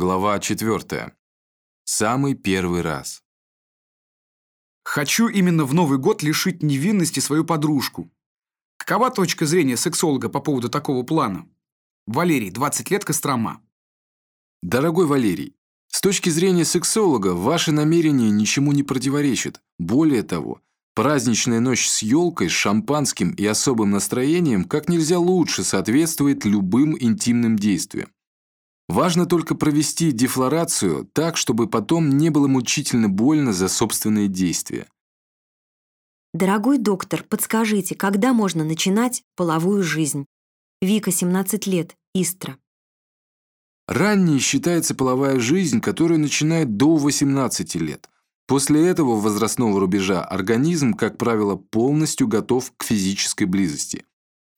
Глава 4. Самый первый раз. Хочу именно в Новый год лишить невинности свою подружку. Какова точка зрения сексолога по поводу такого плана? Валерий, 20 лет, Кострома. Дорогой Валерий, с точки зрения сексолога, ваши намерения ничему не противоречат. Более того, праздничная ночь с елкой, с шампанским и особым настроением как нельзя лучше соответствует любым интимным действиям. Важно только провести дефлорацию так, чтобы потом не было мучительно больно за собственные действия. Дорогой доктор, подскажите, когда можно начинать половую жизнь? Вика, 17 лет, Истра. Ранней считается половая жизнь, которая начинает до 18 лет. После этого возрастного рубежа организм, как правило, полностью готов к физической близости.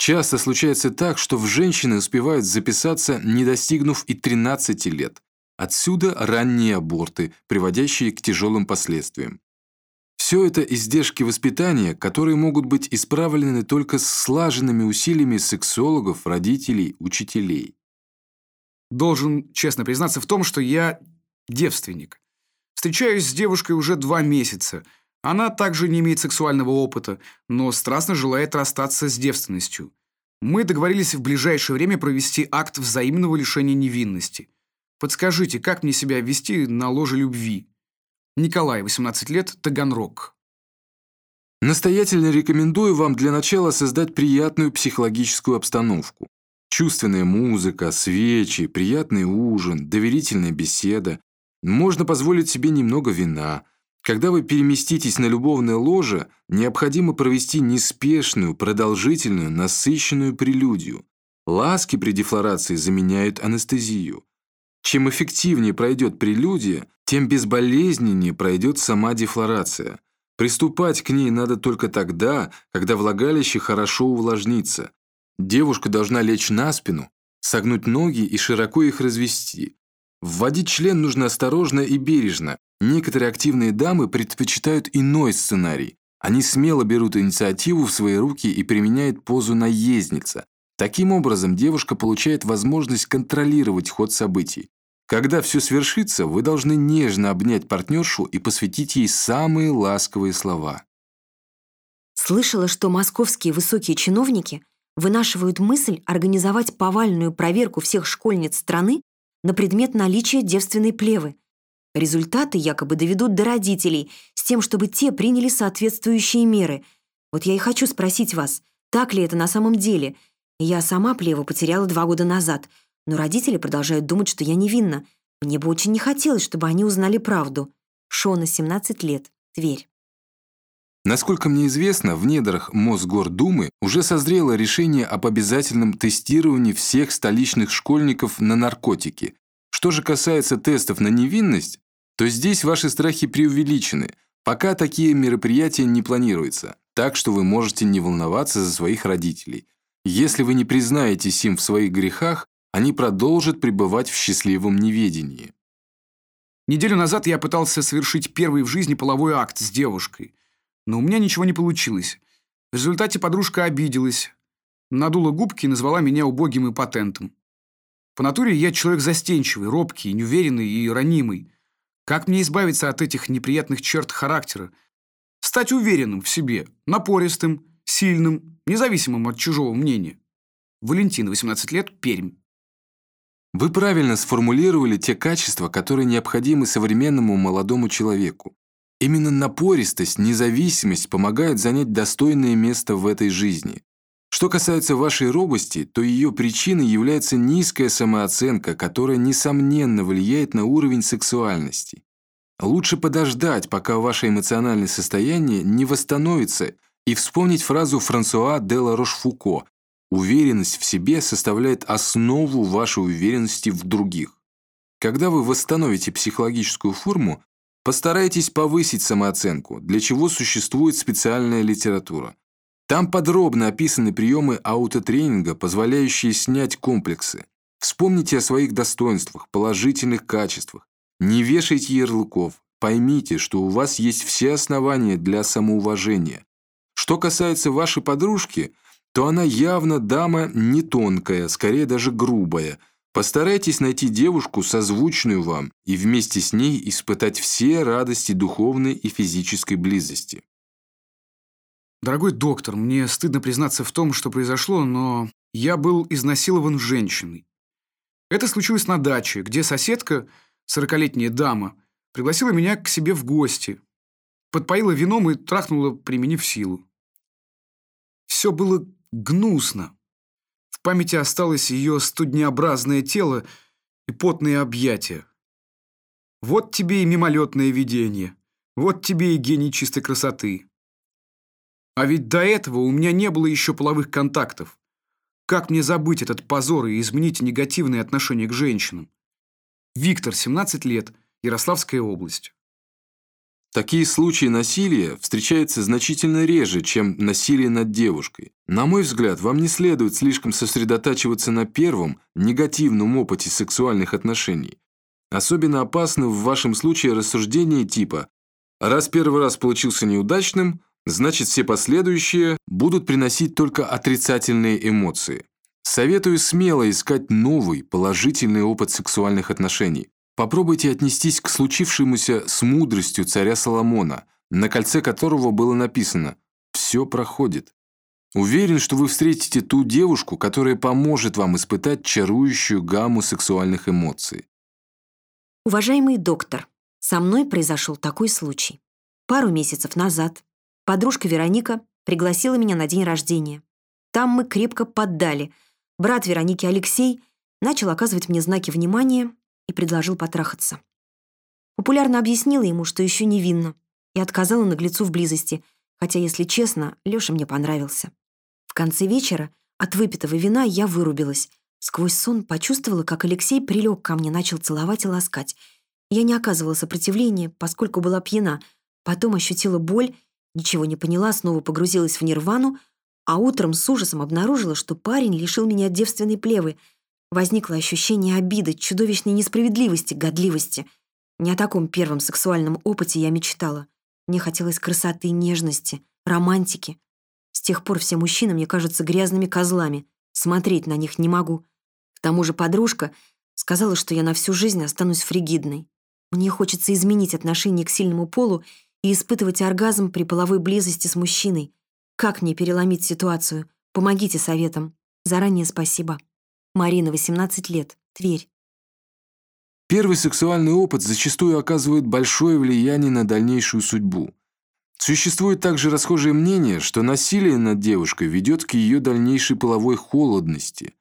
Часто случается так, что в женщины успевают записаться, не достигнув и 13 лет. Отсюда ранние аборты, приводящие к тяжелым последствиям. Все это издержки воспитания, которые могут быть исправлены только с слаженными усилиями сексологов, родителей, учителей. Должен честно признаться в том, что я девственник. Встречаюсь с девушкой уже два месяца – она также не имеет сексуального опыта, но страстно желает расстаться с девственностью. Мы договорились в ближайшее время провести акт взаимного лишения невинности. Подскажите, как мне себя вести на ложе любви? Николай, 18 лет, Таганрог. Настоятельно рекомендую вам для начала создать приятную психологическую обстановку. Чувственная музыка, свечи, приятный ужин, доверительная беседа. Можно позволить себе немного вина – когда вы переместитесь на любовное ложе, необходимо провести неспешную, продолжительную, насыщенную прелюдию. Ласки при дефлорации заменяют анестезию. Чем эффективнее пройдет прелюдия, тем безболезненнее пройдет сама дефлорация. Приступать к ней надо только тогда, когда влагалище хорошо увлажнится. Девушка должна лечь на спину, согнуть ноги и широко их развести. Вводить член нужно осторожно и бережно, Некоторые активные дамы предпочитают иной сценарий. Они смело берут инициативу в свои руки и применяют позу наездница. Таким образом, девушка получает возможность контролировать ход событий. Когда все свершится, вы должны нежно обнять партнершу и посвятить ей самые ласковые слова. Слышала, что московские высокие чиновники вынашивают мысль организовать повальную проверку всех школьниц страны на предмет наличия девственной плевы – Результаты якобы доведут до родителей с тем, чтобы те приняли соответствующие меры. Вот я и хочу спросить вас, так ли это на самом деле? Я сама плеву потеряла два года назад, но родители продолжают думать, что я невинна. Мне бы очень не хотелось, чтобы они узнали правду. Шона, 17 лет, Тверь. Насколько мне известно, в недрах Мосгордумы уже созрело решение об обязательном тестировании всех столичных школьников на наркотики, что же касается тестов на невинность, то здесь ваши страхи преувеличены. Пока такие мероприятия не планируются, так что вы можете не волноваться за своих родителей. Если вы не признаетесь им в своих грехах, они продолжат пребывать в счастливом неведении. Неделю назад я пытался совершить первый в жизни половой акт с девушкой, но у меня ничего не получилось. В результате подружка обиделась, надула губки и назвала меня убогим и патентом. По натуре я человек застенчивый, робкий, неуверенный и ранимый. Как мне избавиться от этих неприятных черт характера? Стать уверенным в себе, напористым, сильным, независимым от чужого мнения. Валентин, 18 лет, Пермь. Вы правильно сформулировали те качества, которые необходимы современному молодому человеку. Именно напористость, независимость помогают занять достойное место в этой жизни. Что касается вашей робости, то ее причиной является низкая самооценка, которая, несомненно, влияет на уровень сексуальности. Лучше подождать, пока ваше эмоциональное состояние не восстановится, и вспомнить фразу Франсуа де ла Рошфуко «Уверенность в себе составляет основу вашей уверенности в других». Когда вы восстановите психологическую форму, постарайтесь повысить самооценку, для чего существует специальная литература. Там подробно описаны приемы аутотренинга, позволяющие снять комплексы. Вспомните о своих достоинствах, положительных качествах. Не вешайте ярлыков. Поймите, что у вас есть все основания для самоуважения. Что касается вашей подружки, то она явно дама не тонкая, скорее даже грубая. Постарайтесь найти девушку, созвучную вам, и вместе с ней испытать все радости духовной и физической близости. Дорогой доктор, мне стыдно признаться в том, что произошло, но я был изнасилован женщиной. Это случилось на даче, где соседка, сорокалетняя дама, пригласила меня к себе в гости, подпоила вином и трахнула, применив силу. Все было гнусно. В памяти осталось ее студнеобразное тело и потные объятия. Вот тебе и мимолетное видение. Вот тебе и гений чистой красоты. А ведь до этого у меня не было еще половых контактов. Как мне забыть этот позор и изменить негативное отношение к женщинам? Виктор, 17 лет, Ярославская область. Такие случаи насилия встречаются значительно реже, чем насилие над девушкой. На мой взгляд, вам не следует слишком сосредотачиваться на первом, негативном опыте сексуальных отношений. Особенно опасно в вашем случае рассуждение типа «раз первый раз получился неудачным, значит все последующие будут приносить только отрицательные эмоции». Советую смело искать новый, положительный опыт сексуальных отношений. Попробуйте отнестись к случившемуся с мудростью царя Соломона, на кольце которого было написано «Все проходит». Уверен, что вы встретите ту девушку, которая поможет вам испытать чарующую гамму сексуальных эмоций. Уважаемый доктор, со мной произошел такой случай. Пару месяцев назад подружка Вероника пригласила меня на день рождения. Там мы крепко поддали. Брат Вероники Алексей начал оказывать мне знаки внимания, и предложил потрахаться. Популярно объяснила ему, что еще невинна, и отказала наглецу в близости, хотя, если честно, Леша мне понравился. В конце вечера от выпитого вина я вырубилась. Сквозь сон почувствовала, как Алексей прилег ко мне, начал целовать и ласкать. Я не оказывала сопротивления, поскольку была пьяна. Потом ощутила боль, ничего не поняла, снова погрузилась в нирвану, а утром с ужасом обнаружила, что парень лишил меня девственной плевы — Возникло ощущение обиды, чудовищной несправедливости, годливости. Не о таком первом сексуальном опыте я мечтала. Мне хотелось красоты, нежности, романтики. С тех пор все мужчины мне кажутся грязными козлами. Смотреть на них не могу. К тому же подружка сказала, что я на всю жизнь останусь фригидной. Мне хочется изменить отношение к сильному полу и испытывать оргазм при половой близости с мужчиной. Как мне переломить ситуацию? Помогите советом. Заранее спасибо. Марина, 18 лет, Тверь. Первый сексуальный опыт зачастую оказывает большое влияние на дальнейшую судьбу. Существует также расхожее мнение, что насилие над девушкой ведет к ее дальнейшей половой холодности.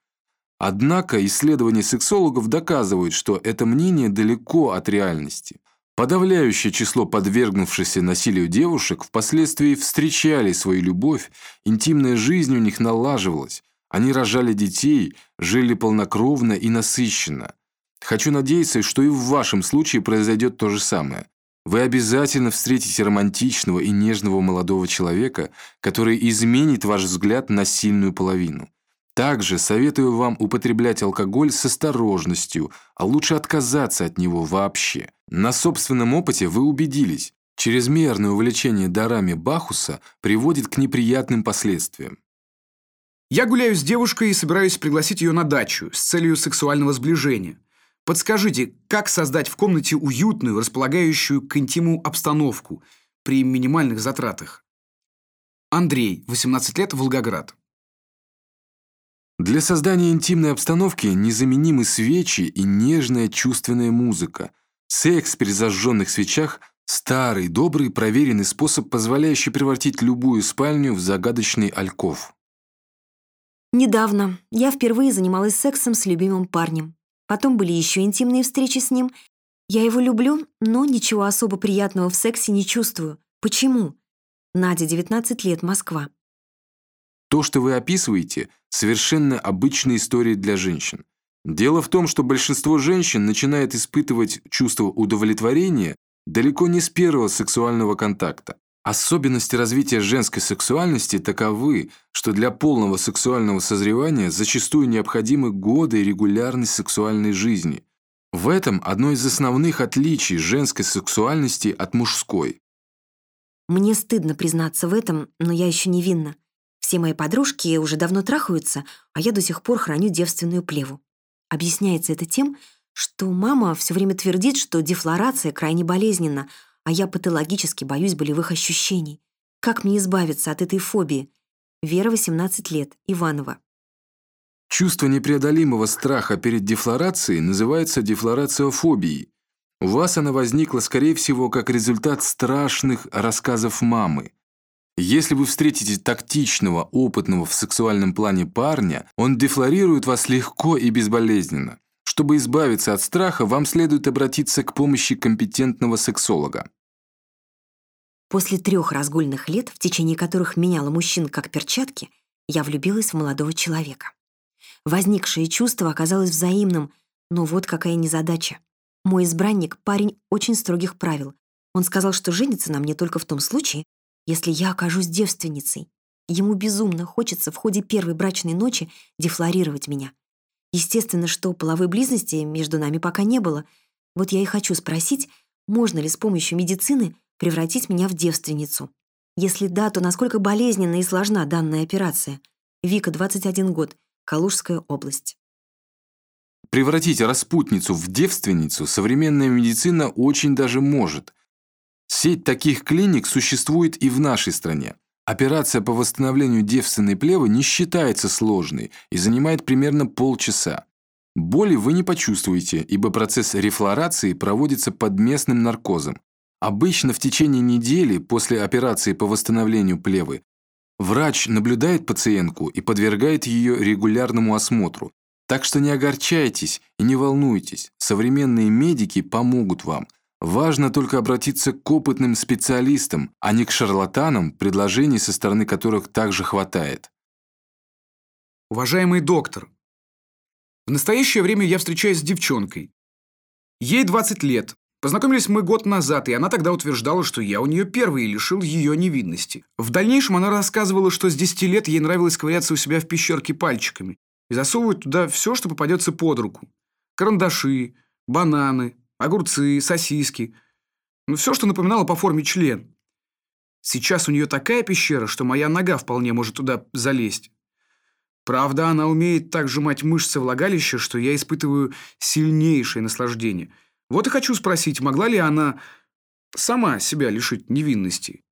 Однако исследования сексологов доказывают, что это мнение далеко от реальности. Подавляющее число подвергнувшихся насилию девушек впоследствии встречали свою любовь, интимная жизнь у них налаживалась, они рожали детей, жили полнокровно и насыщенно. Хочу надеяться, что и в вашем случае произойдет то же самое. Вы обязательно встретите романтичного и нежного молодого человека, который изменит ваш взгляд на сильную половину. Также советую вам употреблять алкоголь с осторожностью, а лучше отказаться от него вообще. На собственном опыте вы убедились, чрезмерное увлечение дарами Бахуса приводит к неприятным последствиям. Я гуляю с девушкой и собираюсь пригласить ее на дачу с целью сексуального сближения. Подскажите, как создать в комнате уютную, располагающую к интиму обстановку при минимальных затратах? Андрей, 18 лет, Волгоград. Для создания интимной обстановки незаменимы свечи и нежная чувственная музыка. Секс при зажженных свечах – старый, добрый, проверенный способ, позволяющий превратить любую спальню в загадочный альков. Недавно я впервые занималась сексом с любимым парнем. Потом были еще интимные встречи с ним. Я его люблю, но ничего особо приятного в сексе не чувствую. Почему? Надя, 19 лет, Москва. То, что вы описываете, совершенно обычная история для женщин. Дело в том, что большинство женщин начинает испытывать чувство удовлетворения далеко не с первого сексуального контакта. Особенности развития женской сексуальности таковы, что для полного сексуального созревания зачастую необходимы годы регулярной сексуальной жизни. В этом одно из основных отличий женской сексуальности от мужской. Мне стыдно признаться в этом, но я еще невинна. Все мои подружки уже давно трахаются, а я до сих пор храню девственную плеву. Объясняется это тем, что мама все время твердит, что дефлорация крайне болезненна, а я патологически боюсь болевых ощущений. Как мне избавиться от этой фобии? Вера, 18 лет, Иванова. Чувство непреодолимого страха перед дефлорацией называется дефлорациофобией. У вас она возникла, скорее всего, как результат страшных рассказов мамы. Если вы встретите тактичного, опытного в сексуальном плане парня, он дефлорирует вас легко и безболезненно. Чтобы избавиться от страха, вам следует обратиться к помощи компетентного сексолога. После трех разгульных лет, в течение которых меняла мужчин как перчатки, я влюбилась в молодого человека. Возникшее чувство оказалось взаимным, но вот какая незадача. Мой избранник — парень очень строгих правил. Он сказал, что женится на мне только в том случае, если я окажусь девственницей. Ему безумно хочется в ходе первой брачной ночи дефлорировать меня. Естественно, что половой близости между нами пока не было. Вот я и хочу спросить, можно ли с помощью медицины превратить меня в девственницу. Если да, то насколько болезненна и сложна данная операция? Вика, 21 год, Калужская область. Превратить распутницу в девственницу современная медицина очень даже может. Сеть таких клиник существует и в нашей стране. Операция по восстановлению девственной плевы не считается сложной и занимает примерно полчаса. Боли вы не почувствуете, ибо процесс рефлорации проводится под местным наркозом. Обычно в течение недели после операции по восстановлению плевы врач наблюдает пациентку и подвергает ее регулярному осмотру. Так что не огорчайтесь и не волнуйтесь, современные медики помогут вам – Важно только обратиться к опытным специалистам, а не к шарлатанам, предложений со стороны которых также хватает. Уважаемый доктор, в настоящее время я встречаюсь с девчонкой. Ей 20 лет. Познакомились мы год назад, и она тогда утверждала, что я у нее первый и лишил ее невинности. В дальнейшем она рассказывала, что с 10 лет ей нравилось ковыряться у себя в пещерке пальчиками и засовывать туда все, что попадется под руку. Карандаши, бананы, огурцы, сосиски. Ну, все, что напоминало по форме член. Сейчас у нее такая пещера, что моя нога вполне может туда залезть. Правда, она умеет так сжимать мышцы влагалища, что я испытываю сильнейшее наслаждение. Вот и хочу спросить, могла ли она сама себя лишить невинности?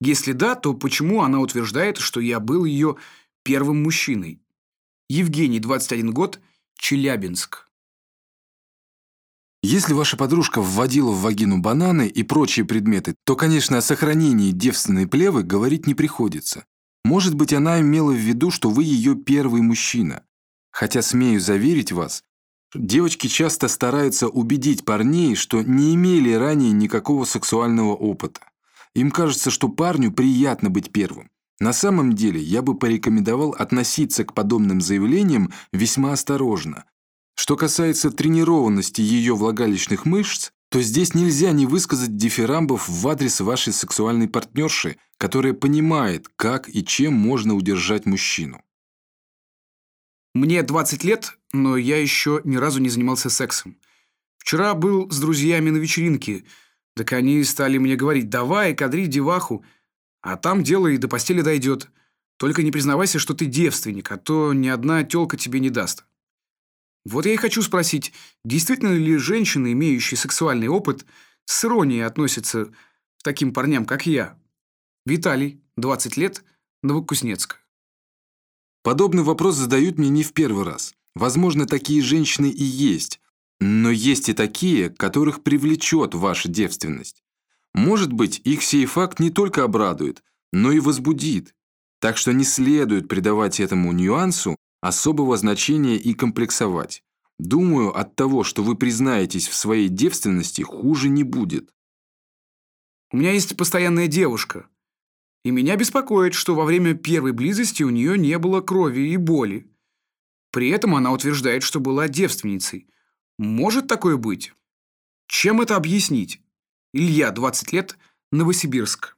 Если да, то почему она утверждает, что я был ее первым мужчиной? Евгений, 21 год, Челябинск. Если ваша подружка вводила в вагину бананы и прочие предметы, то, конечно, о сохранении девственной плевы говорить не приходится. Может быть, она имела в виду, что вы ее первый мужчина. Хотя, смею заверить вас, девочки часто стараются убедить парней, что не имели ранее никакого сексуального опыта. Им кажется, что парню приятно быть первым. На самом деле, я бы порекомендовал относиться к подобным заявлениям весьма осторожно, что касается тренированности ее влагалищных мышц, то здесь нельзя не высказать дифирамбов в адрес вашей сексуальной партнерши, которая понимает, как и чем можно удержать мужчину. Мне 20 лет, но я еще ни разу не занимался сексом. Вчера был с друзьями на вечеринке, так они стали мне говорить «давай, кадри деваху», а там дело и до постели дойдет. Только не признавайся, что ты девственник, а то ни одна тёлка тебе не даст. Вот я и хочу спросить, действительно ли женщины, имеющие сексуальный опыт, с иронией относятся к таким парням, как я? Виталий, 20 лет, Новокузнецк. Подобный вопрос задают мне не в первый раз. Возможно, такие женщины и есть. Но есть и такие, которых привлечет ваша девственность. Может быть, их сей факт не только обрадует, но и возбудит. Так что не следует придавать этому нюансу особого значения и комплексовать. Думаю, от того, что вы признаетесь в своей девственности, хуже не будет. У меня есть постоянная девушка. И меня беспокоит, что во время первой близости у нее не было крови и боли. При этом она утверждает, что была девственницей. Может такое быть? Чем это объяснить? Илья, 20 лет, Новосибирск.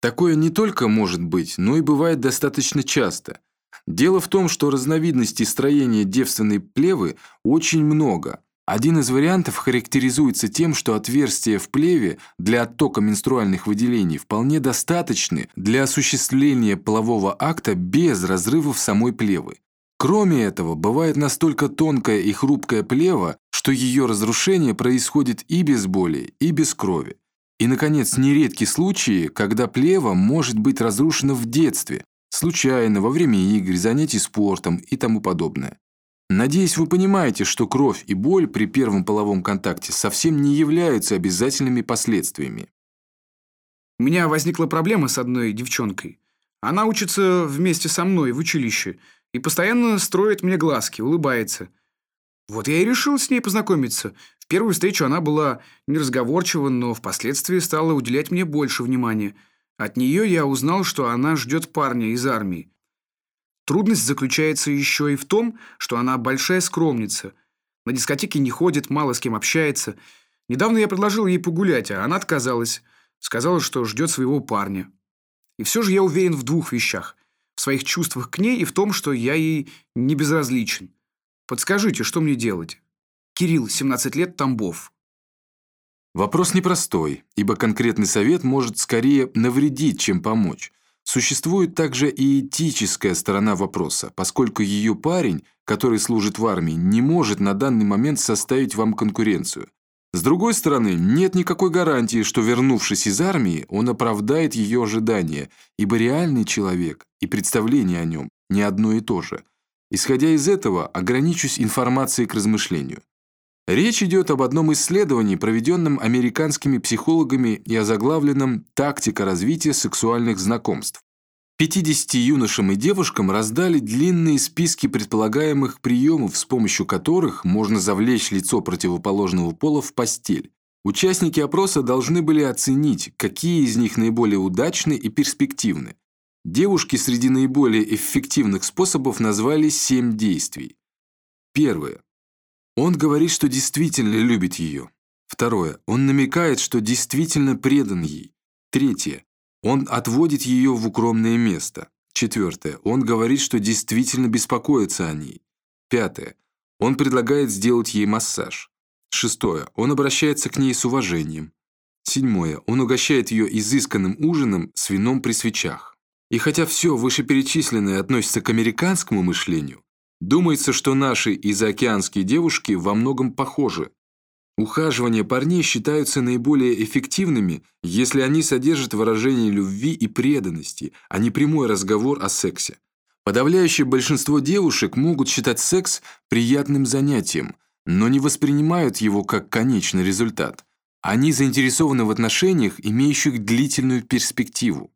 Такое не только может быть, но и бывает достаточно часто – Дело в том, что разновидностей строения девственной плевы очень много. Один из вариантов характеризуется тем, что отверстия в плеве для оттока менструальных выделений вполне достаточны для осуществления полового акта без разрывов самой плевы. Кроме этого, бывает настолько тонкая и хрупкая плева, что ее разрушение происходит и без боли, и без крови. И, наконец, нередки случаи, когда плева может быть разрушена в детстве, случайно, во время игр, занятий спортом и тому подобное. Надеюсь, вы понимаете, что кровь и боль при первом половом контакте совсем не являются обязательными последствиями. У меня возникла проблема с одной девчонкой. Она учится вместе со мной в училище и постоянно строит мне глазки, улыбается. Вот я и решил с ней познакомиться. В первую встречу она была неразговорчива, но впоследствии стала уделять мне больше внимания. От нее я узнал, что она ждет парня из армии. Трудность заключается еще и в том, что она большая скромница. На дискотеке не ходит, мало с кем общается. Недавно я предложил ей погулять, а она отказалась. Сказала, что ждет своего парня. И все же я уверен в двух вещах. В своих чувствах к ней и в том, что я ей не безразличен. Подскажите, что мне делать? Кирилл, 17 лет, Тамбов. Вопрос непростой, ибо конкретный совет может скорее навредить, чем помочь. Существует также и этическая сторона вопроса, поскольку ее парень, который служит в армии, не может на данный момент составить вам конкуренцию. С другой стороны, нет никакой гарантии, что, вернувшись из армии, он оправдает ее ожидания, ибо реальный человек и представление о нем не одно и то же. Исходя из этого, ограничусь информацией к размышлению. Речь идет об одном исследовании, проведенном американскими психологами и озаглавленном «Тактика развития сексуальных знакомств». 50 юношам и девушкам раздали длинные списки предполагаемых приемов, с помощью которых можно завлечь лицо противоположного пола в постель. Участники опроса должны были оценить, какие из них наиболее удачны и перспективны. Девушки среди наиболее эффективных способов назвали 7 действий. Первое. Он говорит, что действительно любит ее. Второе. Он намекает, что действительно предан ей. Третье. Он отводит ее в укромное место. Четвертое. Он говорит, что действительно беспокоится о ней. Пятое. Он предлагает сделать ей массаж. Шестое. Он обращается к ней с уважением. Седьмое. Он угощает ее изысканным ужином с вином при свечах. И хотя все вышеперечисленное относится к американскому мышлению, думается, что наши изоокеанские девушки во многом похожи. Ухаживания парней считаются наиболее эффективными, если они содержат выражение любви и преданности, а не прямой разговор о сексе. Подавляющее большинство девушек могут считать секс приятным занятием, но не воспринимают его как конечный результат. Они заинтересованы в отношениях, имеющих длительную перспективу.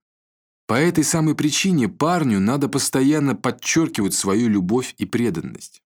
По этой самой причине парню надо постоянно подчеркивать свою любовь и преданность.